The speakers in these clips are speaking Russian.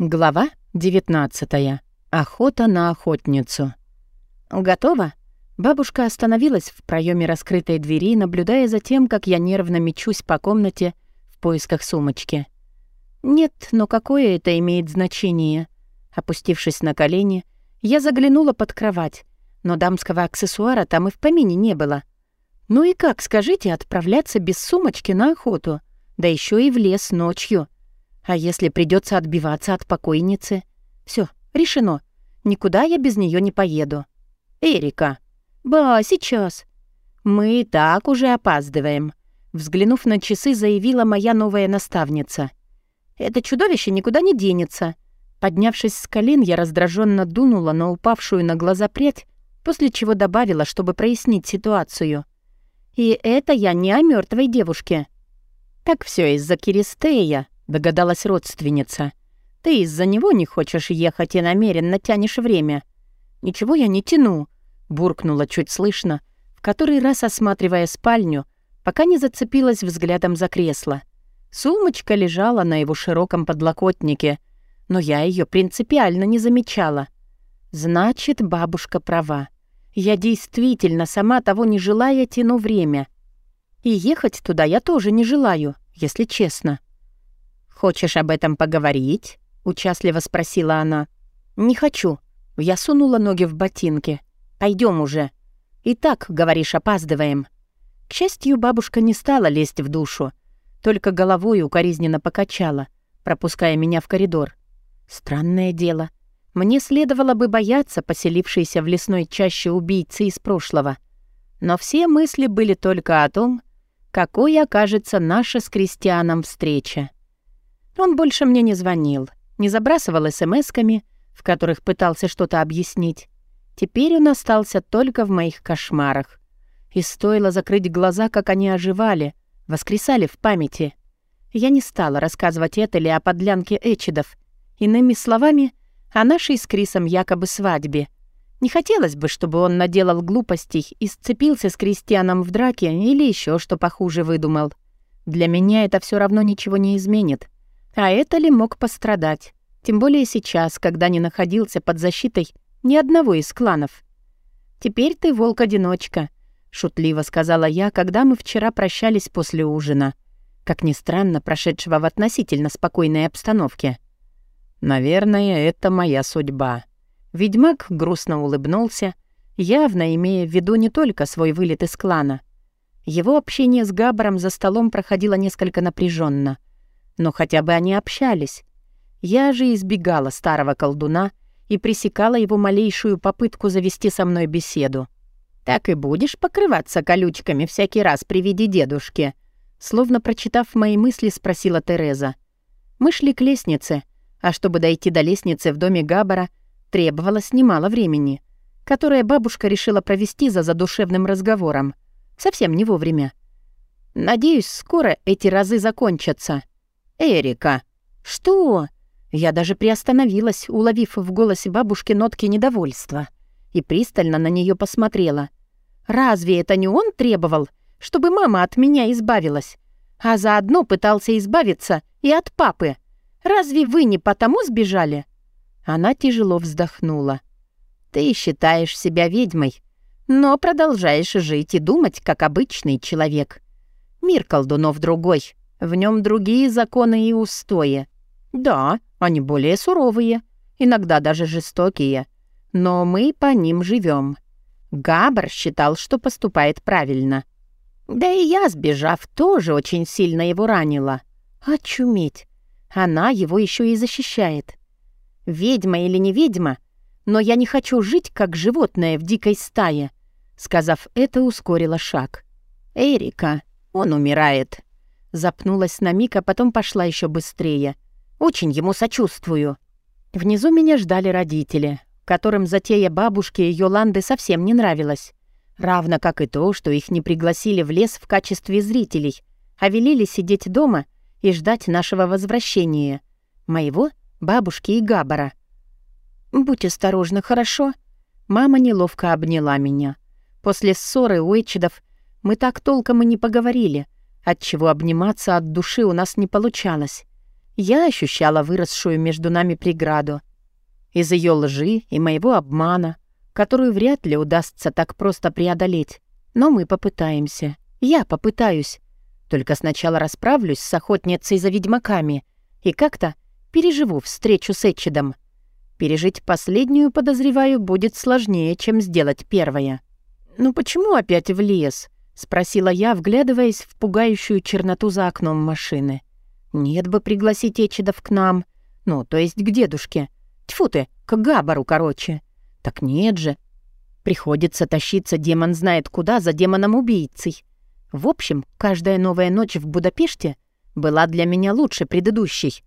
Глава 19. Охота на охотницу. «Готово?» Бабушка остановилась в проеме раскрытой двери, наблюдая за тем, как я нервно мечусь по комнате в поисках сумочки. «Нет, но какое это имеет значение?» Опустившись на колени, я заглянула под кровать, но дамского аксессуара там и в помине не было. «Ну и как, скажите, отправляться без сумочки на охоту? Да еще и в лес ночью?» А если придется отбиваться от покойницы? Все, решено. Никуда я без нее не поеду. Эрика. Ба, сейчас. Мы и так уже опаздываем. Взглянув на часы, заявила моя новая наставница. Это чудовище никуда не денется. Поднявшись с колен, я раздраженно дунула на упавшую на глаза прядь, после чего добавила, чтобы прояснить ситуацию. И это я не о мертвой девушке. Так все из-за Киристея, догадалась родственница. «Ты из-за него не хочешь ехать и намеренно тянешь время». «Ничего я не тяну», — буркнула чуть слышно, в который раз осматривая спальню, пока не зацепилась взглядом за кресло. Сумочка лежала на его широком подлокотнике, но я ее принципиально не замечала. Значит, бабушка права. Я действительно, сама того не желая, тяну время. И ехать туда я тоже не желаю, если честно. «Хочешь об этом поговорить?» — участливо спросила она. «Не хочу». Я сунула ноги в ботинки. Пойдем уже. И так, говоришь, опаздываем». К счастью, бабушка не стала лезть в душу, только головой укоризненно покачала, пропуская меня в коридор. Странное дело. Мне следовало бы бояться поселившейся в лесной чаще убийцы из прошлого. Но все мысли были только о том, какой окажется наша с Кристианом встреча. Он больше мне не звонил, не забрасывал смс-ками, в которых пытался что-то объяснить. Теперь он остался только в моих кошмарах. И стоило закрыть глаза, как они оживали, воскресали в памяти. Я не стала рассказывать это ли о подлянке Эчидов. Иными словами, о нашей с Крисом якобы свадьбе. Не хотелось бы, чтобы он наделал глупостей и сцепился с Кристианом в драке или еще что похуже выдумал. Для меня это все равно ничего не изменит. А это ли мог пострадать? Тем более сейчас, когда не находился под защитой ни одного из кланов. «Теперь ты волк-одиночка», — шутливо сказала я, когда мы вчера прощались после ужина. Как ни странно, прошедшего в относительно спокойной обстановке. «Наверное, это моя судьба». Ведьмак грустно улыбнулся, явно имея в виду не только свой вылет из клана. Его общение с Габаром за столом проходило несколько напряженно. Но хотя бы они общались. Я же избегала старого колдуна и пресекала его малейшую попытку завести со мной беседу. «Так и будешь покрываться колючками всякий раз при виде дедушки?» Словно прочитав мои мысли, спросила Тереза. Мы шли к лестнице, а чтобы дойти до лестницы в доме Габбара, требовалось немало времени, которое бабушка решила провести за задушевным разговором. Совсем не вовремя. «Надеюсь, скоро эти разы закончатся», «Эрика!» «Что?» Я даже приостановилась, уловив в голосе бабушки нотки недовольства, и пристально на нее посмотрела. «Разве это не он требовал, чтобы мама от меня избавилась? А заодно пытался избавиться и от папы. Разве вы не потому сбежали?» Она тяжело вздохнула. «Ты считаешь себя ведьмой, но продолжаешь жить и думать, как обычный человек. Мир колдунов другой. В нем другие законы и устои. Да, они более суровые, иногда даже жестокие, но мы по ним живем. Габр считал, что поступает правильно. Да и я, сбежав, тоже очень сильно его ранила. Очуметь. Она его еще и защищает. Ведьма или не ведьма, но я не хочу жить, как животное в дикой стае. Сказав это, ускорила шаг. Эрика, он умирает. Запнулась на миг, а потом пошла еще быстрее. Очень ему сочувствую. Внизу меня ждали родители, которым затея бабушки и Йоланды совсем не нравилась. Равно как и то, что их не пригласили в лес в качестве зрителей, а велели сидеть дома и ждать нашего возвращения. Моего, бабушки и Габара. «Будь осторожна, хорошо?» Мама неловко обняла меня. После ссоры у Эчидов мы так толком и не поговорили — отчего обниматься от души у нас не получалось. Я ощущала выросшую между нами преграду. Из ее лжи и моего обмана, которую вряд ли удастся так просто преодолеть. Но мы попытаемся. Я попытаюсь. Только сначала расправлюсь с охотницей за ведьмаками и как-то переживу встречу с Эчидом. Пережить последнюю, подозреваю, будет сложнее, чем сделать первое. «Ну почему опять в лес?» — спросила я, вглядываясь в пугающую черноту за окном машины. «Нет бы пригласить Эчидов к нам. Ну, то есть к дедушке. Тьфу ты, к Габару, короче. Так нет же. Приходится тащиться демон знает куда за демоном-убийцей. В общем, каждая новая ночь в Будапеште была для меня лучше предыдущей.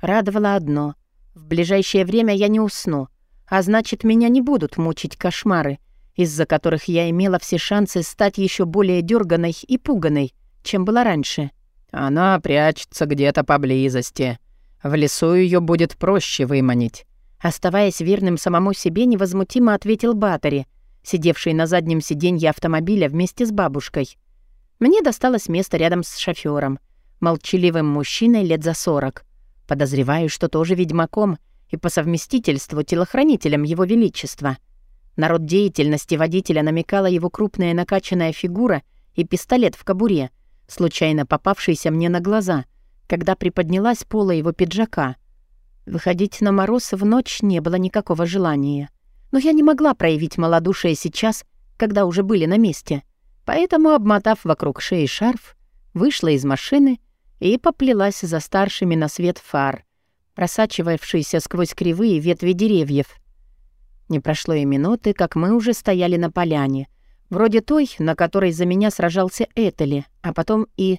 Радовало одно. В ближайшее время я не усну, а значит, меня не будут мучить кошмары — из-за которых я имела все шансы стать еще более дерганой и пуганой, чем была раньше. Она прячется где-то поблизости. В лесу ее будет проще выманить. Оставаясь верным самому себе, невозмутимо ответил Батари, сидевший на заднем сиденье автомобиля вместе с бабушкой. Мне досталось место рядом с шофёром, молчаливым мужчиной лет за сорок. Подозреваю, что тоже ведьмаком и по совместительству телохранителем его величества — Народ деятельности водителя намекала его крупная накачанная фигура и пистолет в кобуре, случайно попавшийся мне на глаза, когда приподнялась пола его пиджака. Выходить на мороз в ночь не было никакого желания. Но я не могла проявить малодушие сейчас, когда уже были на месте. Поэтому, обмотав вокруг шеи шарф, вышла из машины и поплелась за старшими на свет фар, просачивавшийся сквозь кривые ветви деревьев. Не прошло и минуты, как мы уже стояли на поляне. Вроде той, на которой за меня сражался Этели, а потом и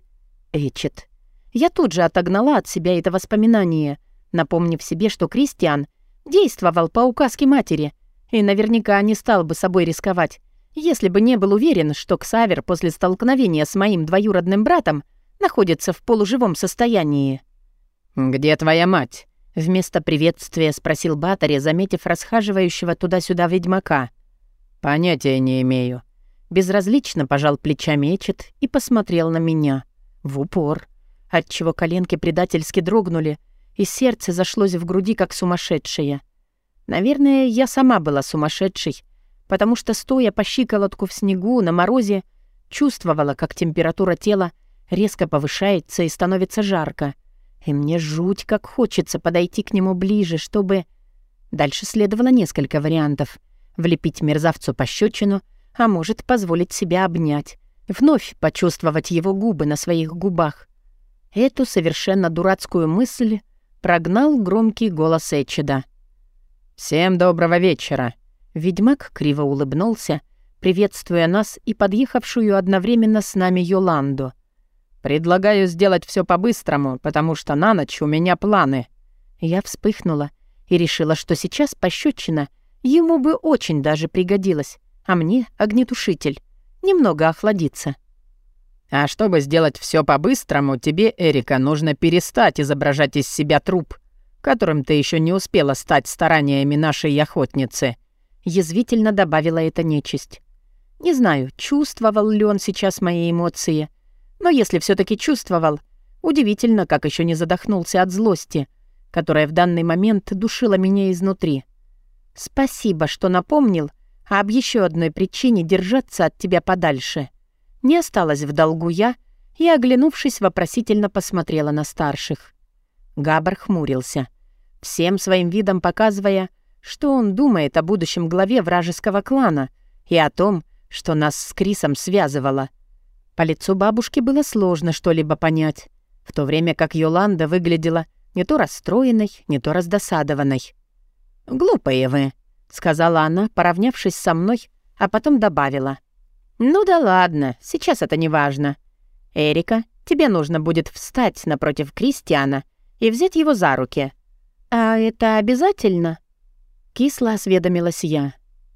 Эчет. Я тут же отогнала от себя это воспоминание, напомнив себе, что Кристиан действовал по указке матери и наверняка не стал бы собой рисковать, если бы не был уверен, что Ксавер после столкновения с моим двоюродным братом находится в полуживом состоянии. «Где твоя мать?» Вместо приветствия спросил Батаре, заметив расхаживающего туда-сюда ведьмака. «Понятия не имею». Безразлично пожал плечами Эчет и посмотрел на меня. В упор. Отчего коленки предательски дрогнули, и сердце зашлось в груди, как сумасшедшее. Наверное, я сама была сумасшедшей, потому что, стоя по щиколотку в снегу на морозе, чувствовала, как температура тела резко повышается и становится жарко. И мне жуть как хочется подойти к нему ближе, чтобы... Дальше следовало несколько вариантов. Влепить мерзавцу пощечину, а может, позволить себя обнять. Вновь почувствовать его губы на своих губах. Эту совершенно дурацкую мысль прогнал громкий голос Эчеда. «Всем доброго вечера!» Ведьмак криво улыбнулся, приветствуя нас и подъехавшую одновременно с нами Йоланду — «Предлагаю сделать все по-быстрому, потому что на ночь у меня планы». Я вспыхнула и решила, что сейчас пощечина ему бы очень даже пригодилась, а мне — огнетушитель. Немного охладиться. «А чтобы сделать все по-быстрому, тебе, Эрика, нужно перестать изображать из себя труп, которым ты еще не успела стать стараниями нашей охотницы», — язвительно добавила эта нечисть. Не знаю, чувствовал ли он сейчас мои эмоции — но если все таки чувствовал, удивительно, как еще не задохнулся от злости, которая в данный момент душила меня изнутри. Спасибо, что напомнил об еще одной причине держаться от тебя подальше. Не осталось в долгу я и, оглянувшись, вопросительно посмотрела на старших. Габар хмурился, всем своим видом показывая, что он думает о будущем главе вражеского клана и о том, что нас с Крисом связывало — по лицу бабушки было сложно что-либо понять, в то время как Йоланда выглядела не то расстроенной, не то раздосадованной. «Глупые вы», — сказала она, поравнявшись со мной, а потом добавила. «Ну да ладно, сейчас это не важно. Эрика, тебе нужно будет встать напротив Кристиана и взять его за руки». «А это обязательно?» Кисло осведомилась я.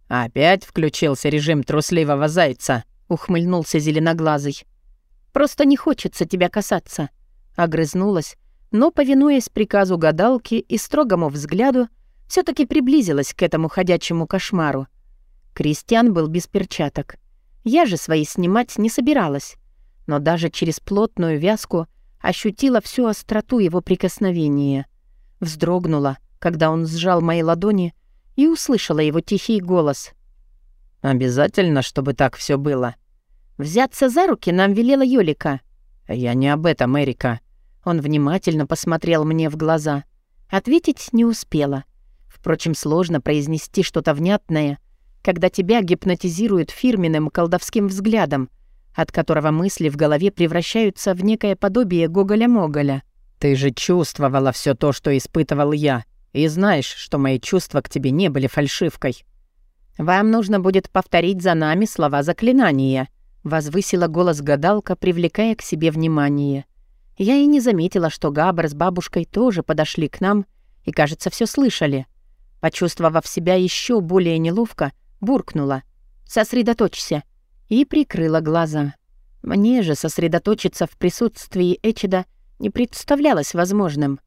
«Опять включился режим трусливого зайца», — ухмыльнулся зеленоглазый. «Просто не хочется тебя касаться», — огрызнулась, но, повинуясь приказу гадалки и строгому взгляду, все таки приблизилась к этому ходячему кошмару. Кристиан был без перчаток. Я же свои снимать не собиралась. Но даже через плотную вязку ощутила всю остроту его прикосновения. Вздрогнула, когда он сжал мои ладони, и услышала его тихий голос. «Обязательно, чтобы так все было?» «Взяться за руки нам велела Юлика». «Я не об этом, Эрика». Он внимательно посмотрел мне в глаза. Ответить не успела. Впрочем, сложно произнести что-то внятное, когда тебя гипнотизируют фирменным колдовским взглядом, от которого мысли в голове превращаются в некое подобие Гоголя-Моголя. «Ты же чувствовала все то, что испытывал я, и знаешь, что мои чувства к тебе не были фальшивкой». «Вам нужно будет повторить за нами слова заклинания», — возвысила голос гадалка, привлекая к себе внимание. Я и не заметила, что Габр с бабушкой тоже подошли к нам и, кажется, все слышали. Почувствовав себя еще более неловко, буркнула. «Сосредоточься» и прикрыла глаза. Мне же сосредоточиться в присутствии Эчеда не представлялось возможным.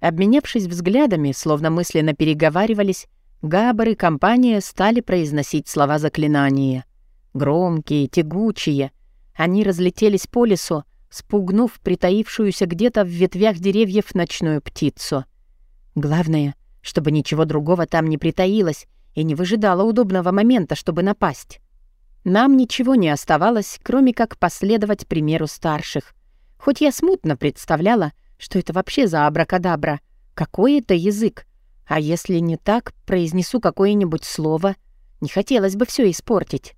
Обменявшись взглядами, словно мысленно переговаривались, Габар и компания стали произносить слова заклинания. Громкие, тягучие. Они разлетелись по лесу, спугнув притаившуюся где-то в ветвях деревьев ночную птицу. Главное, чтобы ничего другого там не притаилось и не выжидало удобного момента, чтобы напасть. Нам ничего не оставалось, кроме как последовать примеру старших. Хоть я смутно представляла, что это вообще за абракадабра, какой это язык, а если не так, произнесу какое-нибудь слово. Не хотелось бы все испортить.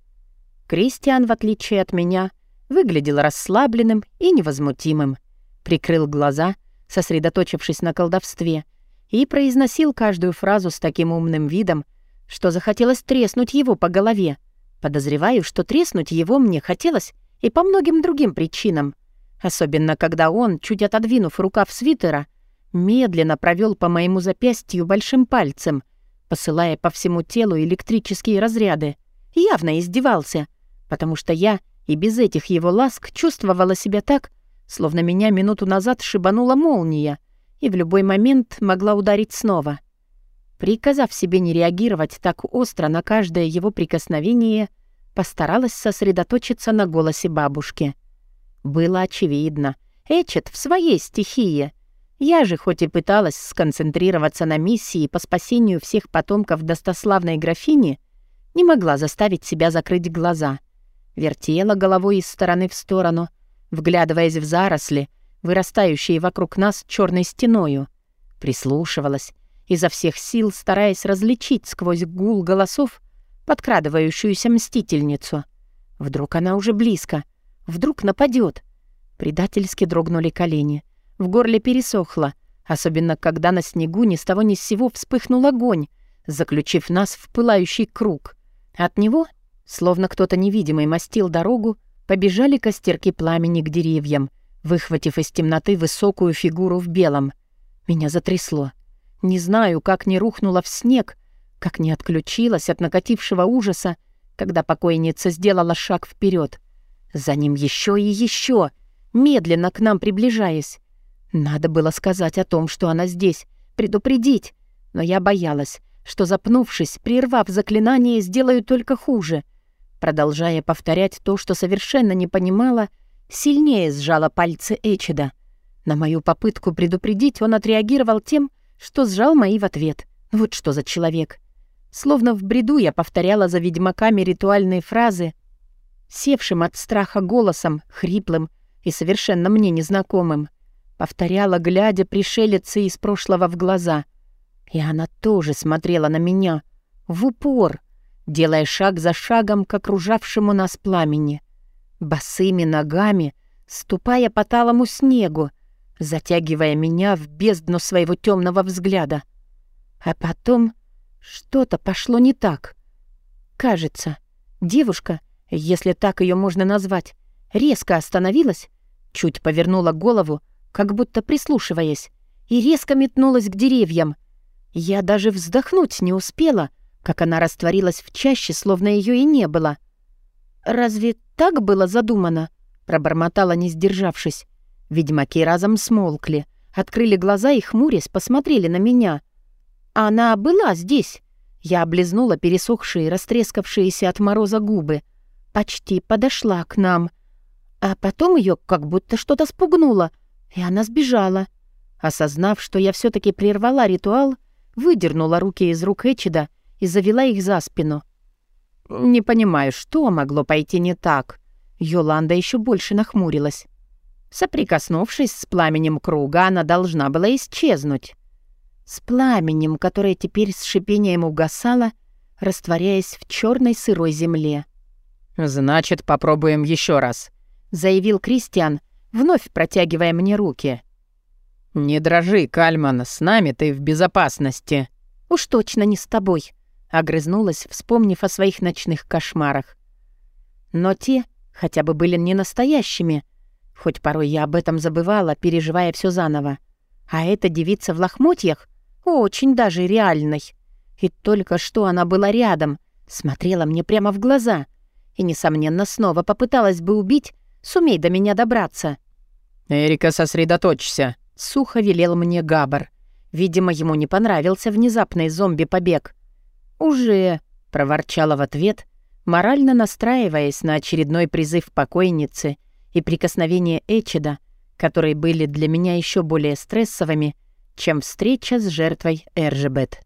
Кристиан, в отличие от меня, выглядел расслабленным и невозмутимым. Прикрыл глаза, сосредоточившись на колдовстве, и произносил каждую фразу с таким умным видом, что захотелось треснуть его по голове. Подозреваю, что треснуть его мне хотелось и по многим другим причинам. Особенно, когда он, чуть отодвинув рукав свитера, медленно провел по моему запястью большим пальцем, посылая по всему телу электрические разряды. Явно издевался, потому что я и без этих его ласк чувствовала себя так, словно меня минуту назад шибанула молния и в любой момент могла ударить снова. Приказав себе не реагировать так остро на каждое его прикосновение, постаралась сосредоточиться на голосе бабушки. Было очевидно, Эчет в своей стихии — я же, хоть и пыталась сконцентрироваться на миссии по спасению всех потомков достославной графини, не могла заставить себя закрыть глаза. Вертела головой из стороны в сторону, вглядываясь в заросли, вырастающие вокруг нас черной стеною. Прислушивалась, изо всех сил стараясь различить сквозь гул голосов подкрадывающуюся мстительницу. Вдруг она уже близко, вдруг нападет. Предательски дрогнули колени — в горле пересохло, особенно когда на снегу ни с того ни с сего вспыхнул огонь, заключив нас в пылающий круг. От него, словно кто-то невидимый мастил дорогу, побежали костерки пламени к деревьям, выхватив из темноты высокую фигуру в белом. Меня затрясло. Не знаю, как не рухнула в снег, как не отключилась от накатившего ужаса, когда покойница сделала шаг вперед. За ним еще и еще, медленно к нам приближаясь. Надо было сказать о том, что она здесь, предупредить. Но я боялась, что, запнувшись, прервав заклинание, сделаю только хуже. Продолжая повторять то, что совершенно не понимала, сильнее сжала пальцы Эчеда. На мою попытку предупредить он отреагировал тем, что сжал мои в ответ. Вот что за человек. Словно в бреду я повторяла за ведьмаками ритуальные фразы, севшим от страха голосом, хриплым и совершенно мне незнакомым. Повторяла, глядя пришелице из прошлого в глаза. И она тоже смотрела на меня. В упор, делая шаг за шагом к окружавшему нас пламени. Босыми ногами, ступая по талому снегу, затягивая меня в бездну своего темного взгляда. А потом что-то пошло не так. Кажется, девушка, если так ее можно назвать, резко остановилась, чуть повернула голову, как будто прислушиваясь, и резко метнулась к деревьям. Я даже вздохнуть не успела, как она растворилась в чаще, словно ее и не было. «Разве так было задумано?» — пробормотала, не сдержавшись. Ведьмаки разом смолкли, открыли глаза и, хмурясь, посмотрели на меня. «Она была здесь!» Я облизнула пересохшие, растрескавшиеся от мороза губы. Почти подошла к нам. А потом ее как будто что-то спугнуло — И она сбежала. Осознав, что я все таки прервала ритуал, выдернула руки из рук Эчида и завела их за спину. Не понимаю, что могло пойти не так. Йоланда еще больше нахмурилась. Соприкоснувшись с пламенем круга, она должна была исчезнуть. С пламенем, которое теперь с шипением угасало, растворяясь в черной сырой земле. «Значит, попробуем еще раз», — заявил Кристиан, вновь протягивая мне руки. «Не дрожи, Кальман, с нами ты в безопасности». «Уж точно не с тобой», — огрызнулась, вспомнив о своих ночных кошмарах. Но те хотя бы были не настоящими, хоть порой я об этом забывала, переживая все заново. А эта девица в лохмотьях очень даже реальной. И только что она была рядом, смотрела мне прямо в глаза и, несомненно, снова попыталась бы убить, сумей до меня добраться. «Эрика, сосредоточься», — сухо велел мне Габар. Видимо, ему не понравился внезапный зомби-побег. «Уже», — проворчала в ответ, морально настраиваясь на очередной призыв покойницы и прикосновение Эчеда, которые были для меня еще более стрессовыми, чем встреча с жертвой Эржебет.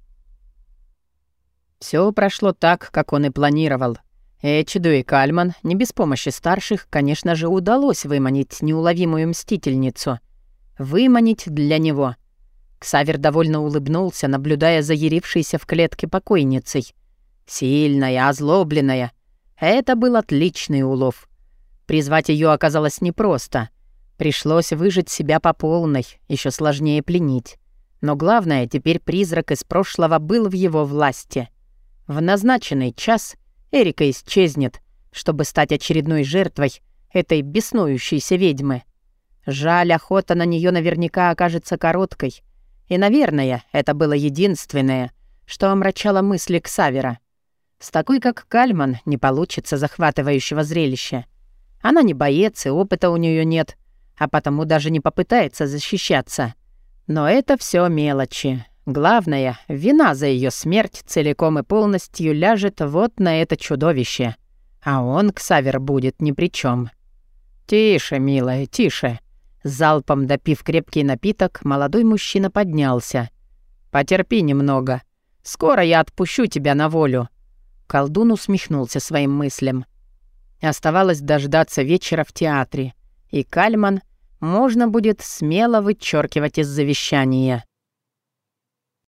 Все прошло так, как он и планировал. Эчиду и Кальман, не без помощи старших, конечно же, удалось выманить неуловимую мстительницу. Выманить для него. Ксавер довольно улыбнулся, наблюдая за ярившейся в клетке покойницей. Сильная, озлобленная. Это был отличный улов. Призвать ее оказалось непросто — Пришлось выжить себя по полной, еще сложнее пленить. Но главное, теперь призрак из прошлого был в его власти. В назначенный час Эрика исчезнет, чтобы стать очередной жертвой этой беснующейся ведьмы. Жаль, охота на нее наверняка окажется короткой. И, наверное, это было единственное, что омрачало мысли Ксавера. С такой, как Кальман, не получится захватывающего зрелища. Она не боец, и опыта у нее нет — а потому даже не попытается защищаться. Но это все мелочи. Главное, вина за ее смерть целиком и полностью ляжет вот на это чудовище. А он, Ксавер, будет ни при чем. «Тише, милая, тише». Залпом допив крепкий напиток, молодой мужчина поднялся. «Потерпи немного. Скоро я отпущу тебя на волю». Колдун усмехнулся своим мыслям. Оставалось дождаться вечера в театре, и Кальман можно будет смело вычеркивать из завещания.